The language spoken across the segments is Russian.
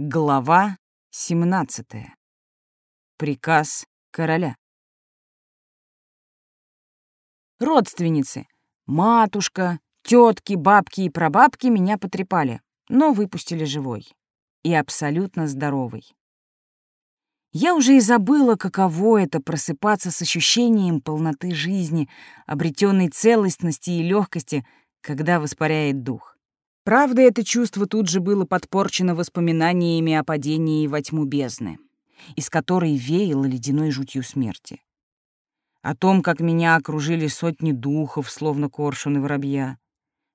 Глава 17. Приказ короля. Родственницы, матушка, тетки, бабки и прабабки меня потрепали, но выпустили живой и абсолютно здоровой. Я уже и забыла, каково это просыпаться с ощущением полноты жизни, обретенной целостности и легкости, когда воспаряет дух. Правда, это чувство тут же было подпорчено воспоминаниями о падении во тьму бездны, из которой веяло ледяной жутью смерти. О том, как меня окружили сотни духов, словно коршуны воробья.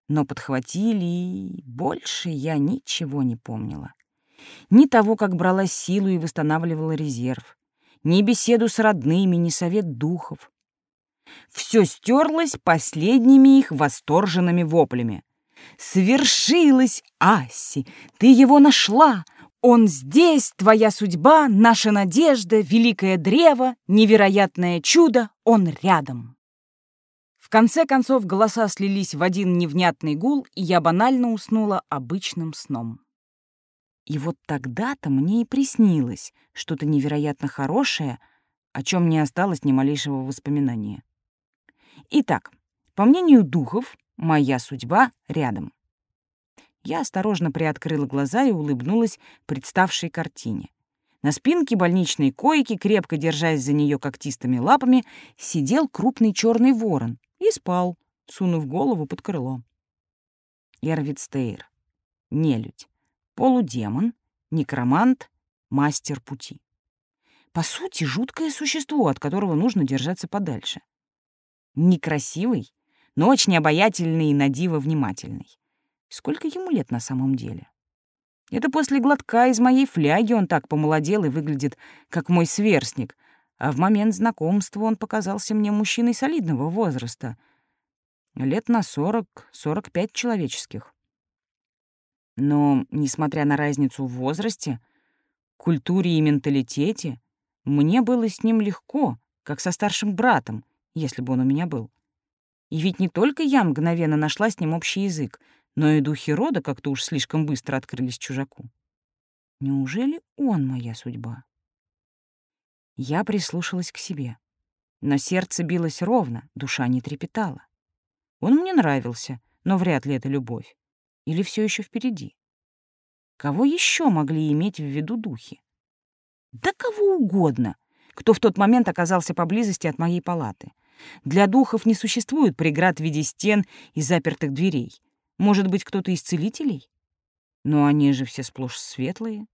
Но подхватили, и больше я ничего не помнила. Ни того, как брала силу и восстанавливала резерв, ни беседу с родными, ни совет духов. Все стерлось последними их восторженными воплями — Свершилось, Аси, ты его нашла. Он здесь, твоя судьба, наша надежда, великое древо, невероятное чудо, он рядом. В конце концов голоса слились в один невнятный гул, и я банально уснула обычным сном. И вот тогда-то мне и приснилось что-то невероятно хорошее, о чем не осталось ни малейшего воспоминания. Итак, по мнению духов, Моя судьба рядом. Я осторожно приоткрыла глаза и улыбнулась представшей картине. На спинке больничной койки, крепко держась за нее когтистыми лапами, сидел крупный черный ворон и спал, сунув голову под крыло. Эрвид Стейр. Нелюдь. Полудемон. Некромант. Мастер пути. По сути, жуткое существо, от которого нужно держаться подальше. Некрасивый, но очень обаятельный и надиво внимательный. Сколько ему лет на самом деле? Это после глотка из моей фляги он так помолодел и выглядит, как мой сверстник, а в момент знакомства он показался мне мужчиной солидного возраста, лет на сорок-сорок пять человеческих. Но, несмотря на разницу в возрасте, культуре и менталитете, мне было с ним легко, как со старшим братом, если бы он у меня был. И ведь не только я мгновенно нашла с ним общий язык, но и духи рода как-то уж слишком быстро открылись чужаку. Неужели он моя судьба? Я прислушалась к себе. Но сердце билось ровно, душа не трепетала. Он мне нравился, но вряд ли это любовь. Или все еще впереди? Кого еще могли иметь в виду духи? Да кого угодно, кто в тот момент оказался поблизости от моей палаты — для духов не существует преград в виде стен и запертых дверей. Может быть, кто-то из целителей? Но они же все сплошь светлые.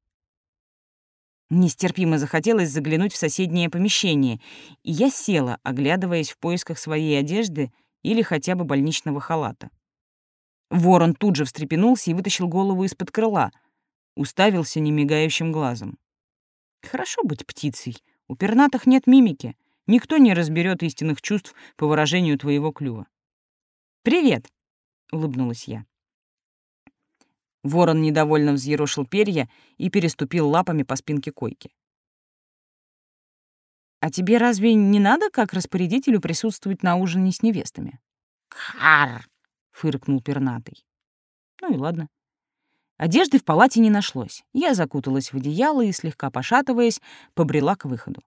Нестерпимо захотелось заглянуть в соседнее помещение, и я села, оглядываясь в поисках своей одежды или хотя бы больничного халата. Ворон тут же встрепенулся и вытащил голову из-под крыла, уставился немигающим глазом. Хорошо быть птицей, у пернатых нет мимики — Никто не разберет истинных чувств по выражению твоего клюва. «Привет!» — улыбнулась я. Ворон недовольно взъерошил перья и переступил лапами по спинке койки. «А тебе разве не надо, как распорядителю, присутствовать на ужине с невестами?» «Кар!» — фыркнул пернатый. «Ну и ладно». Одежды в палате не нашлось. Я закуталась в одеяло и, слегка пошатываясь, побрела к выходу.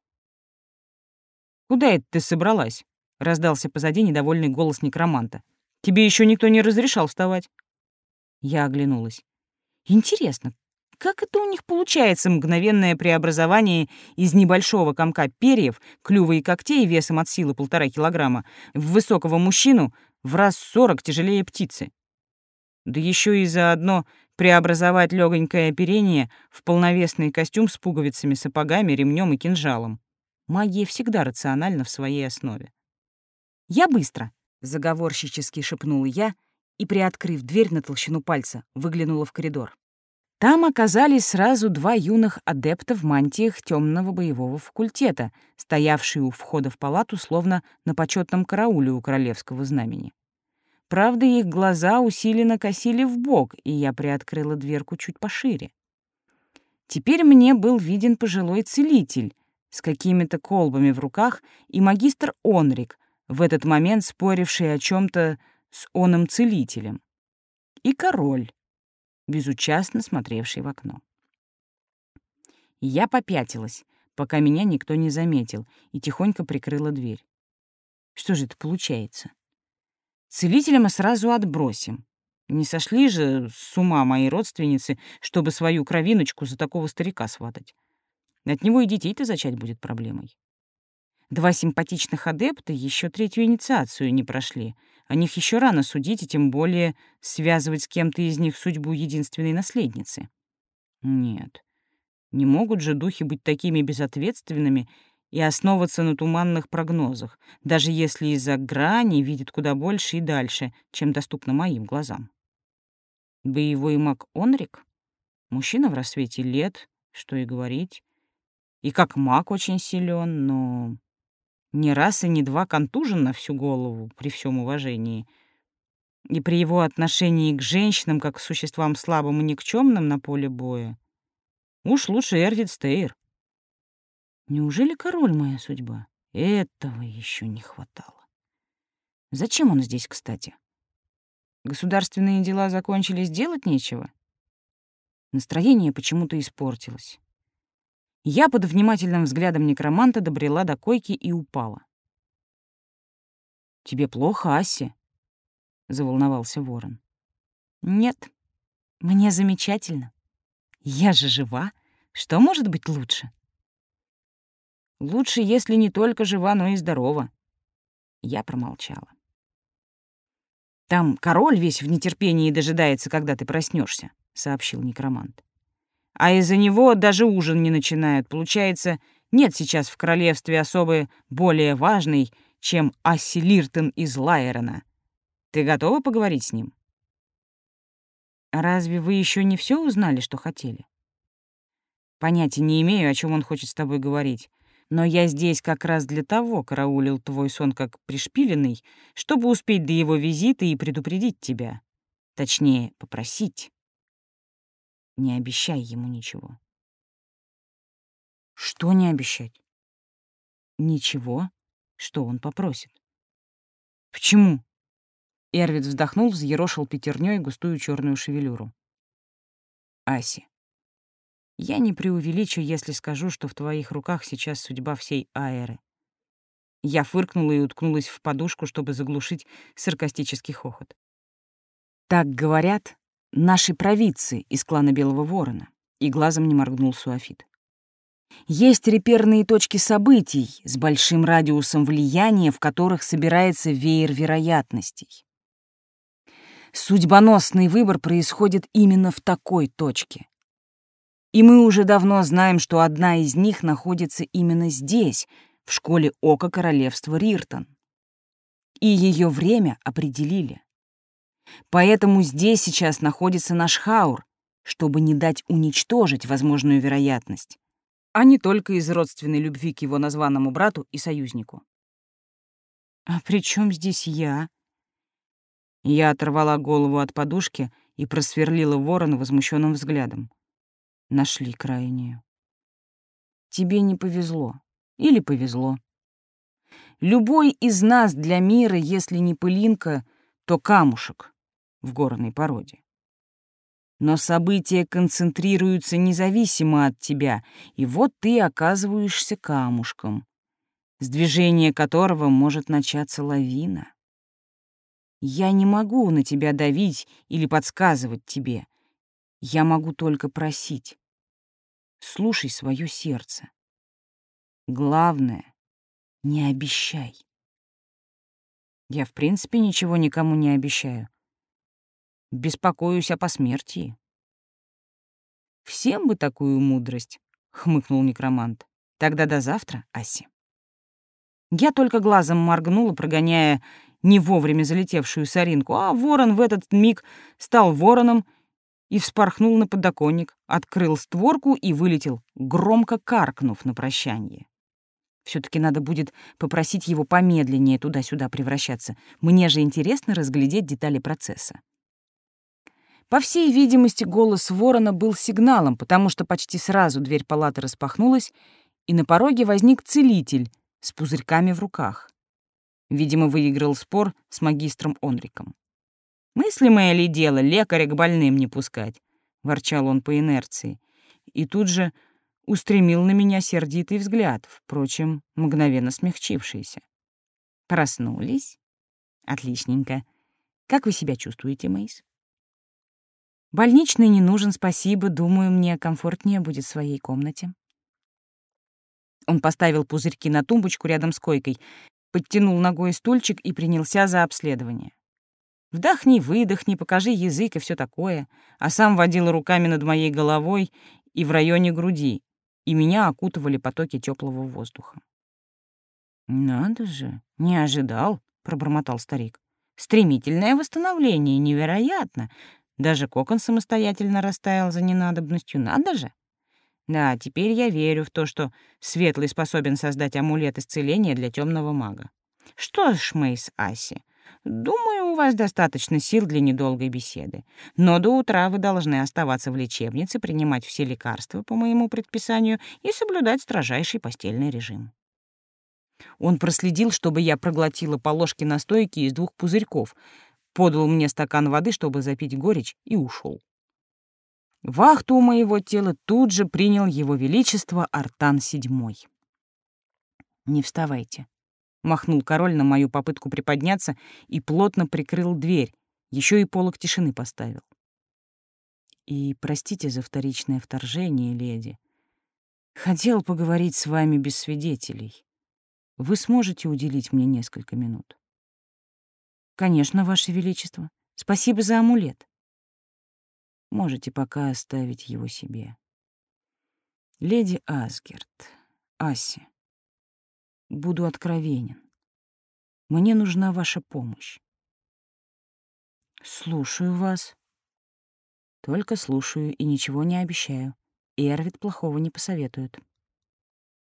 «Куда это ты собралась?» — раздался позади недовольный голос некроманта. «Тебе еще никто не разрешал вставать». Я оглянулась. «Интересно, как это у них получается мгновенное преобразование из небольшого комка перьев, клюва и когтей весом от силы полтора килограмма в высокого мужчину в раз сорок тяжелее птицы? Да еще и заодно преобразовать легонькое оперение в полновесный костюм с пуговицами, сапогами, ремнем и кинжалом. Магия всегда рациональна в своей основе. «Я быстро», — заговорщически шепнула я и, приоткрыв дверь на толщину пальца, выглянула в коридор. Там оказались сразу два юных адепта в мантиях темного боевого факультета, стоявшие у входа в палату словно на почетном карауле у королевского знамени. Правда, их глаза усиленно косили в бок, и я приоткрыла дверку чуть пошире. Теперь мне был виден пожилой целитель, с какими-то колбами в руках, и магистр Онрик, в этот момент споривший о чем то с оным целителем, и король, безучастно смотревший в окно. Я попятилась, пока меня никто не заметил, и тихонько прикрыла дверь. Что же это получается? Целителя мы сразу отбросим. Не сошли же с ума мои родственницы, чтобы свою кровиночку за такого старика сватать. От него и детей-то зачать будет проблемой. Два симпатичных адепта еще третью инициацию не прошли. О них еще рано судить, и тем более связывать с кем-то из них судьбу единственной наследницы. Нет, не могут же духи быть такими безответственными и основываться на туманных прогнозах, даже если из-за грани видят куда больше и дальше, чем доступно моим глазам. Боевой маг Онрик? Мужчина в рассвете лет, что и говорить. И как маг очень силен, но не раз и не два контужен на всю голову, при всем уважении. И при его отношении к женщинам, как к существам слабым и никчемным на поле боя, уж лучше Эрвид Стейр. Неужели король моя судьба? Этого еще не хватало. Зачем он здесь, кстати? Государственные дела закончились, делать нечего? Настроение почему-то испортилось. Я под внимательным взглядом некроманта добрела до койки и упала. «Тебе плохо, Аси?» — заволновался ворон. «Нет, мне замечательно. Я же жива. Что может быть лучше?» «Лучше, если не только жива, но и здорова». Я промолчала. «Там король весь в нетерпении дожидается, когда ты проснешься, сообщил некромант а из-за него даже ужин не начинают. Получается, нет сейчас в королевстве особы более важной, чем Асси Лиртон из Лайерона. Ты готова поговорить с ним? Разве вы еще не все узнали, что хотели? Понятия не имею, о чем он хочет с тобой говорить. Но я здесь как раз для того караулил твой сон как пришпиленный, чтобы успеть до его визита и предупредить тебя. Точнее, попросить. Не обещай ему ничего. Что не обещать? Ничего, что он попросит. Почему? Эрвид вздохнул, взъерошил пятерней густую черную шевелюру. Аси, я не преувеличу, если скажу, что в твоих руках сейчас судьба всей Аэры. Я фыркнула и уткнулась в подушку, чтобы заглушить саркастический хохот. Так говорят, нашей провидцы из клана Белого Ворона, и глазом не моргнул Суафит. Есть реперные точки событий с большим радиусом влияния, в которых собирается веер вероятностей. Судьбоносный выбор происходит именно в такой точке. И мы уже давно знаем, что одна из них находится именно здесь, в школе Ока Королевства Риртон. И ее время определили. Поэтому здесь сейчас находится наш Хаур, чтобы не дать уничтожить возможную вероятность, а не только из родственной любви к его названному брату и союзнику. «А при чем здесь я?» Я оторвала голову от подушки и просверлила ворона возмущенным взглядом. Нашли крайнюю. Тебе не повезло. Или повезло. Любой из нас для мира, если не пылинка, то камушек в горной породе. Но события концентрируются независимо от тебя, и вот ты оказываешься камушком, с движения которого может начаться лавина. Я не могу на тебя давить или подсказывать тебе. Я могу только просить. Слушай свое сердце. Главное — не обещай. Я, в принципе, ничего никому не обещаю. Беспокоюсь о посмертии. Всем бы такую мудрость, хмыкнул некромант. Тогда до завтра, Аси. Я только глазом моргнула, прогоняя не вовремя залетевшую соринку, а ворон в этот миг стал вороном и вспорхнул на подоконник, открыл створку и вылетел, громко каркнув на прощание. все таки надо будет попросить его помедленнее туда-сюда превращаться. Мне же интересно разглядеть детали процесса. По всей видимости, голос ворона был сигналом, потому что почти сразу дверь палаты распахнулась, и на пороге возник целитель с пузырьками в руках. Видимо, выиграл спор с магистром Онриком. «Мыслимое ли дело лекаря к больным не пускать?» — ворчал он по инерции. И тут же устремил на меня сердитый взгляд, впрочем, мгновенно смягчившийся. Проснулись? Отличненько. Как вы себя чувствуете, Мейс? Больничный не нужен, спасибо. Думаю, мне комфортнее будет в своей комнате. Он поставил пузырьки на тумбочку рядом с койкой, подтянул ногой стульчик и принялся за обследование. Вдохни, выдохни, покажи язык и все такое, а сам водил руками над моей головой и в районе груди, и меня окутывали потоки теплого воздуха. «Надо же, не ожидал», — пробормотал старик. «Стремительное восстановление, невероятно. Даже кокон самостоятельно растаял за ненадобностью, надо же». Да, теперь я верю в то, что Светлый способен создать амулет исцеления для темного мага. Что ж, Мейс Аси, думаю, у вас достаточно сил для недолгой беседы. Но до утра вы должны оставаться в лечебнице, принимать все лекарства по моему предписанию и соблюдать строжайший постельный режим. Он проследил, чтобы я проглотила по ложке настойки из двух пузырьков, подал мне стакан воды, чтобы запить горечь, и ушел. Вахту у моего тела тут же принял его величество Артан VII. «Не вставайте», — махнул король на мою попытку приподняться и плотно прикрыл дверь, еще и полок тишины поставил. «И простите за вторичное вторжение, леди. Хотел поговорить с вами без свидетелей. Вы сможете уделить мне несколько минут?» «Конечно, Ваше Величество. Спасибо за амулет». Можете пока оставить его себе. Леди Асгерт, Аси, буду откровенен. Мне нужна ваша помощь. Слушаю вас. Только слушаю и ничего не обещаю. Эрвид плохого не посоветует.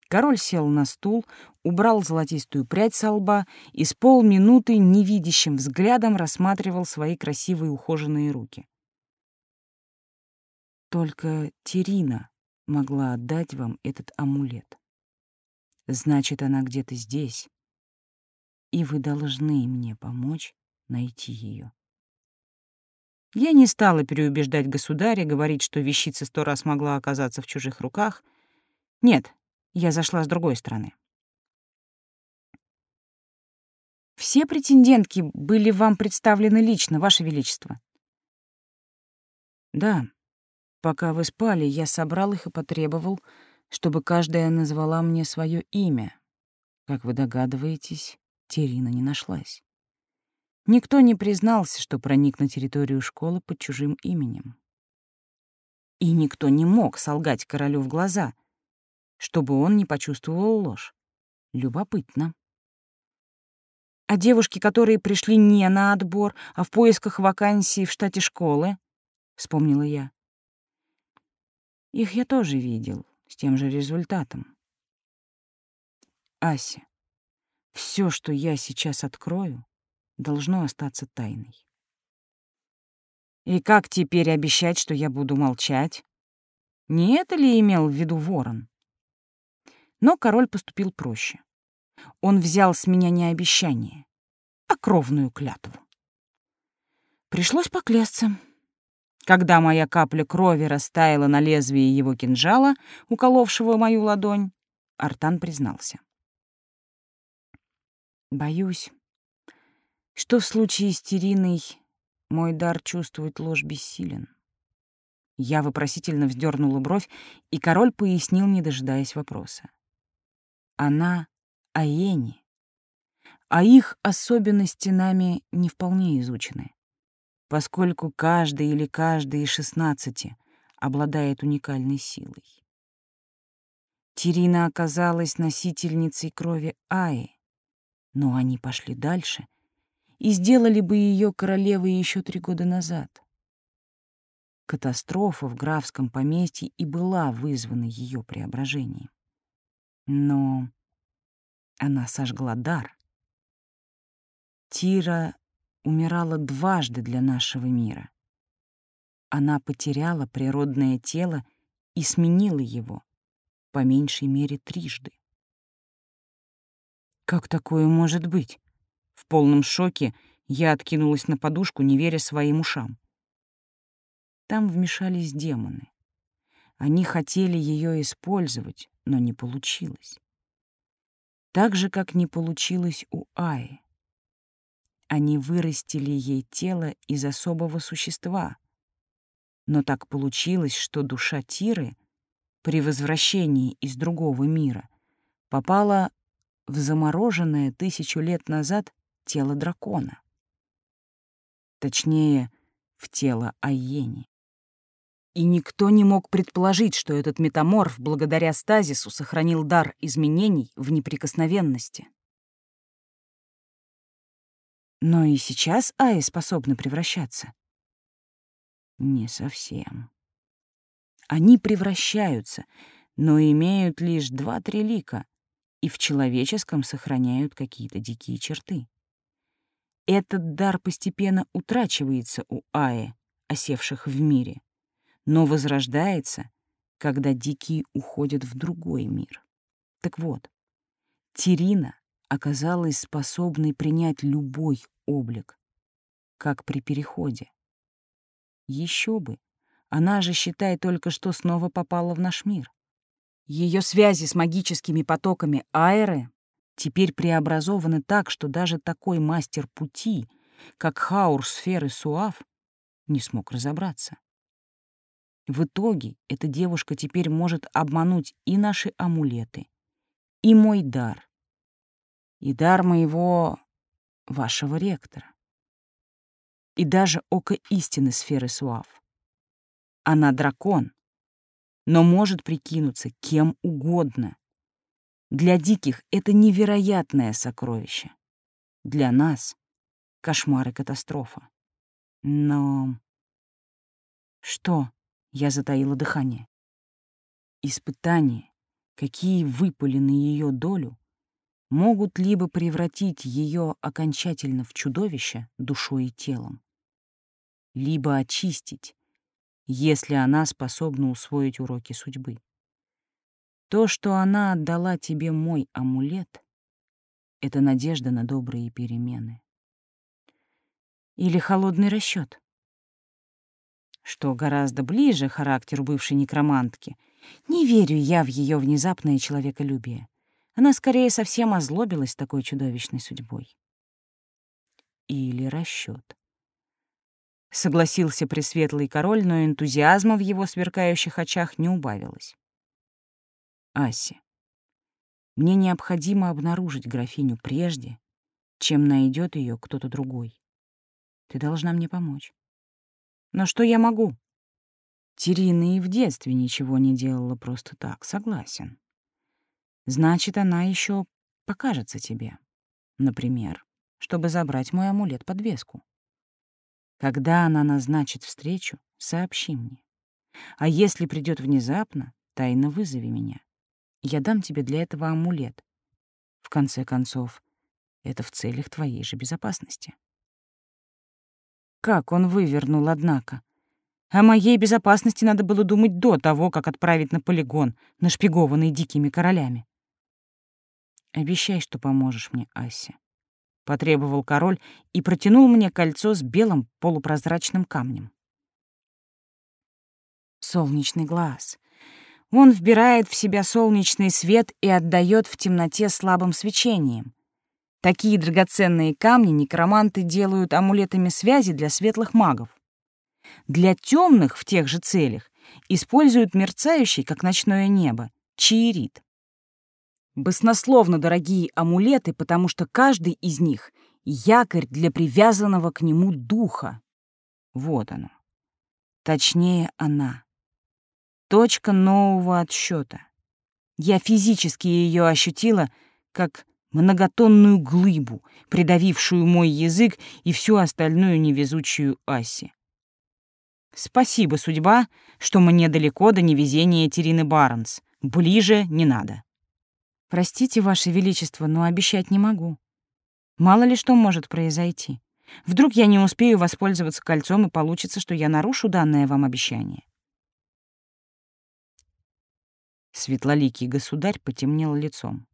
Король сел на стул, убрал золотистую прядь со лба и с полминуты невидящим взглядом рассматривал свои красивые ухоженные руки. Только Терина могла отдать вам этот амулет. Значит, она где-то здесь, и вы должны мне помочь найти ее. Я не стала переубеждать государя, говорить, что вещица сто раз могла оказаться в чужих руках. Нет, я зашла с другой стороны. Все претендентки были вам представлены лично, Ваше Величество. Да, Пока вы спали, я собрал их и потребовал, чтобы каждая назвала мне свое имя. Как вы догадываетесь, Терина не нашлась. Никто не признался, что проник на территорию школы под чужим именем. И никто не мог солгать королю в глаза, чтобы он не почувствовал ложь. Любопытно. А девушки, которые пришли не на отбор, а в поисках вакансии в штате школы, — вспомнила я. Их я тоже видел, с тем же результатом. Ася, все, что я сейчас открою, должно остаться тайной. И как теперь обещать, что я буду молчать? Не это ли имел в виду ворон? Но король поступил проще. Он взял с меня не обещание, а кровную клятву. Пришлось поклясться. Когда моя капля крови растаяла на лезвии его кинжала, уколовшего мою ладонь, Артан признался. «Боюсь, что в случае с Териной мой дар чувствовать ложь бессилен». Я вопросительно вздернула бровь, и король пояснил, не дожидаясь вопроса. «Она Аени, а их особенности нами не вполне изучены поскольку каждый или каждый из шестнадцати обладает уникальной силой. Тирина оказалась носительницей крови Аи, но они пошли дальше и сделали бы ее королевой еще три года назад. Катастрофа в графском поместье и была вызвана ее преображением. Но она сожгла дар. Тира умирала дважды для нашего мира. Она потеряла природное тело и сменила его, по меньшей мере трижды. Как такое может быть? В полном шоке я откинулась на подушку, не веря своим ушам. Там вмешались демоны. Они хотели ее использовать, но не получилось. Так же, как не получилось у Аи. Они вырастили ей тело из особого существа. Но так получилось, что душа Тиры при возвращении из другого мира попала в замороженное тысячу лет назад тело дракона. Точнее, в тело Айени. И никто не мог предположить, что этот метаморф благодаря стазису сохранил дар изменений в неприкосновенности. Но и сейчас Аи способны превращаться. Не совсем. Они превращаются, но имеют лишь два-три лика и в человеческом сохраняют какие-то дикие черты. Этот дар постепенно утрачивается у Аи, осевших в мире, но возрождается, когда дикие уходят в другой мир. Так вот, Терина оказалась способной принять любой облик, как при переходе. Еще бы, она же, считай, только что снова попала в наш мир. Ее связи с магическими потоками Аэры теперь преобразованы так, что даже такой мастер пути, как Хаур сферы Суав, не смог разобраться. В итоге эта девушка теперь может обмануть и наши амулеты, и мой дар, и дар моего вашего ректора, и даже око истины сферы Суав. Она дракон, но может прикинуться кем угодно, для диких это невероятное сокровище. Для нас — кошмар и катастрофа. Но... Что? Я затаила дыхание. Испытания, какие выпали на ее долю, могут либо превратить ее окончательно в чудовище душой и телом, либо очистить, если она способна усвоить уроки судьбы. То, что она отдала тебе мой амулет, — это надежда на добрые перемены. Или холодный расчет, что гораздо ближе характеру бывшей некромантки. Не верю я в ее внезапное человеколюбие. Она скорее совсем озлобилась такой чудовищной судьбой. Или расчет. Согласился пресветлый король, но энтузиазма в его сверкающих очах не убавилось. Аси. Мне необходимо обнаружить графиню прежде, чем найдет ее кто-то другой. Ты должна мне помочь. Но что я могу? Терина и в детстве ничего не делала просто так, согласен. Значит, она еще покажется тебе. Например, чтобы забрать мой амулет-подвеску. Когда она назначит встречу, сообщи мне. А если придет внезапно, тайно вызови меня. Я дам тебе для этого амулет. В конце концов, это в целях твоей же безопасности. Как он вывернул, однако. О моей безопасности надо было думать до того, как отправить на полигон, нашпигованный дикими королями. Обещай, что поможешь мне, Ася. Потребовал король и протянул мне кольцо с белым полупрозрачным камнем. Солнечный глаз. Он вбирает в себя солнечный свет и отдает в темноте слабым свечением. Такие драгоценные камни некроманты делают амулетами связи для светлых магов. Для темных в тех же целях используют мерцающий, как ночное небо, чиерит. Баснословно дорогие амулеты, потому что каждый из них — якорь для привязанного к нему духа. Вот оно. Точнее, она точка нового отсчета. Я физически ее ощутила, как многотонную глыбу, придавившую мой язык и всю остальную невезучую Аси. Спасибо, судьба, что мне далеко до невезения Терины Барнс. Ближе не надо. Простите, Ваше Величество, но обещать не могу. Мало ли что может произойти. Вдруг я не успею воспользоваться кольцом, и получится, что я нарушу данное вам обещание. Светлоликий государь потемнел лицом.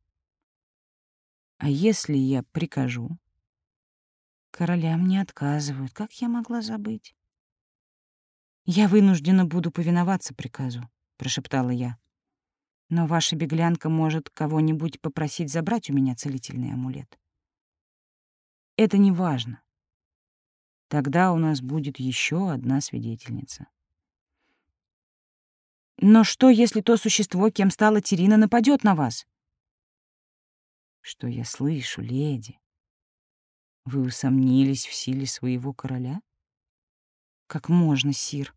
«А если я прикажу?» «Королям не отказывают. Как я могла забыть?» «Я вынуждена буду повиноваться приказу», — прошептала я. «Но ваша беглянка может кого-нибудь попросить забрать у меня целительный амулет. Это не важно. Тогда у нас будет еще одна свидетельница. Но что, если то существо, кем стала Терина, нападет на вас? Что я слышу, леди? Вы усомнились в силе своего короля? Как можно, сир?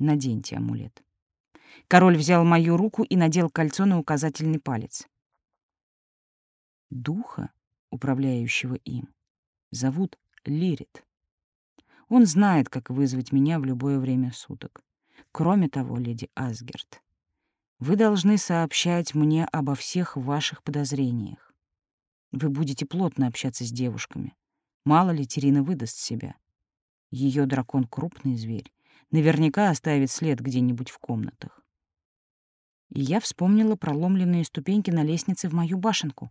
Наденьте амулет. Король взял мою руку и надел кольцо на указательный палец. Духа, управляющего им, зовут Лирит. Он знает, как вызвать меня в любое время суток. Кроме того, леди Асгерт, вы должны сообщать мне обо всех ваших подозрениях. Вы будете плотно общаться с девушками. Мало ли Терина выдаст себя. Ее дракон — крупный зверь. Наверняка оставит след где-нибудь в комнатах. И я вспомнила проломленные ступеньки на лестнице в мою башенку.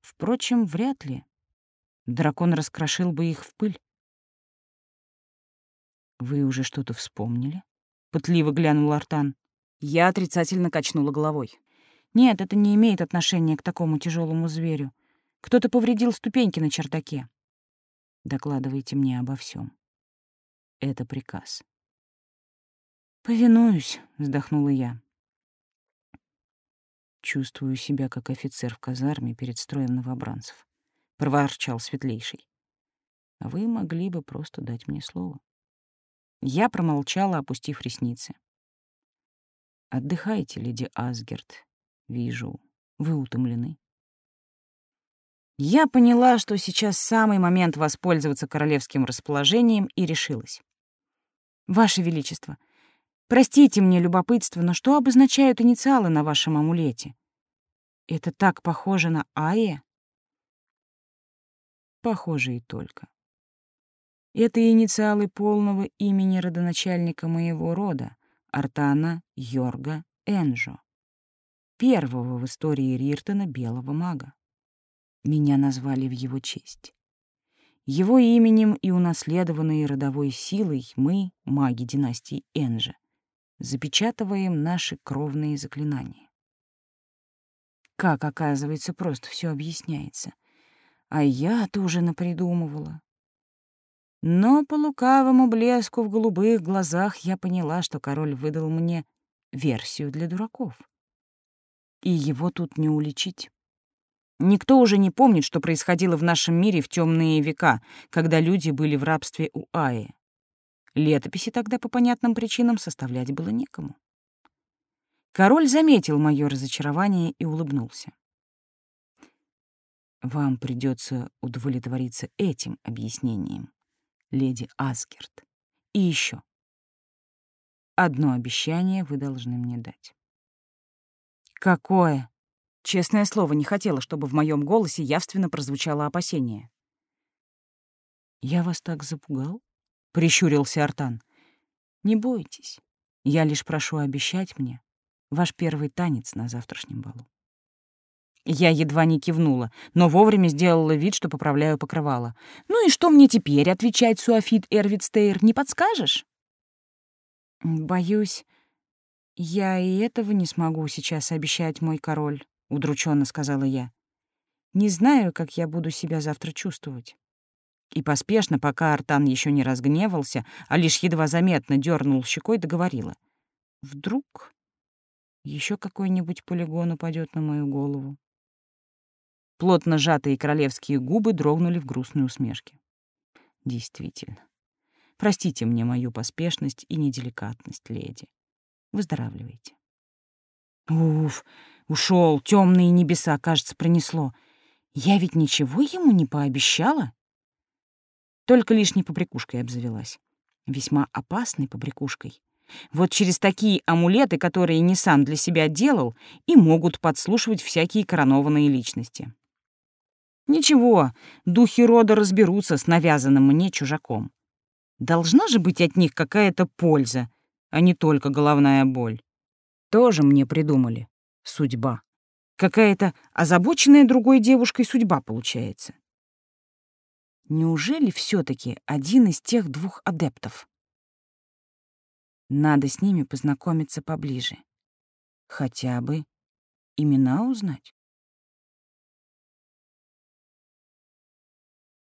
Впрочем, вряд ли. Дракон раскрошил бы их в пыль. «Вы уже что-то вспомнили?» — пытливо глянул Артан. Я отрицательно качнула головой. «Нет, это не имеет отношения к такому тяжелому зверю. Кто-то повредил ступеньки на чердаке. Докладывайте мне обо всем. Это приказ». «Повинуюсь», — вздохнула я. Чувствую себя как офицер в казарме перед строем новобранцев проворчал светлейший. Вы могли бы просто дать мне слово. Я промолчала, опустив ресницы. Отдыхайте, леди Асгерт. Вижу, вы утомлены. Я поняла, что сейчас самый момент воспользоваться королевским расположением и решилась. Ваше Величество, простите мне любопытство, но что обозначают инициалы на вашем амулете? Это так похоже на Ае. Похоже и только. Это инициалы полного имени родоначальника моего рода, Артана Йорга Энжо, первого в истории Риртона белого мага. Меня назвали в его честь. Его именем и унаследованной родовой силой мы, маги династии Энжа, запечатываем наши кровные заклинания. Как, оказывается, просто все объясняется. А я тоже напридумывала. Но по лукавому блеску в голубых глазах я поняла, что король выдал мне версию для дураков. И его тут не уличить. Никто уже не помнит, что происходило в нашем мире в темные века, когда люди были в рабстве у Аи. Летописи тогда по понятным причинам составлять было некому. Король заметил мое разочарование и улыбнулся. Вам придется удовлетвориться этим объяснением, леди Аскерт. И еще. Одно обещание вы должны мне дать. Какое? Честное слово, не хотела, чтобы в моем голосе явственно прозвучало опасение. Я вас так запугал? Прищурился Артан. Не бойтесь. Я лишь прошу обещать мне ваш первый танец на завтрашнем балу. Я едва не кивнула, но вовремя сделала вид, что поправляю покрывало. «Ну и что мне теперь отвечать, Суафит Эрвидстейр, не подскажешь?» «Боюсь, я и этого не смогу сейчас обещать, мой король», — удрученно сказала я. «Не знаю, как я буду себя завтра чувствовать». И поспешно, пока Артан еще не разгневался, а лишь едва заметно дернул щекой, договорила. «Вдруг еще какой-нибудь полигон упадет на мою голову?» Плотно сжатые королевские губы дрогнули в грустной усмешке. Действительно. Простите мне мою поспешность и неделикатность, леди. Выздоравливайте. Уф, ушел, темные небеса, кажется, пронесло. Я ведь ничего ему не пообещала. Только лишней побрякушкой обзавелась. Весьма опасной побрякушкой. Вот через такие амулеты, которые не сам для себя делал, и могут подслушивать всякие коронованные личности. Ничего, духи рода разберутся с навязанным мне чужаком. Должна же быть от них какая-то польза, а не только головная боль. Тоже мне придумали. Судьба. Какая-то озабоченная другой девушкой судьба получается. Неужели все таки один из тех двух адептов? Надо с ними познакомиться поближе. Хотя бы имена узнать.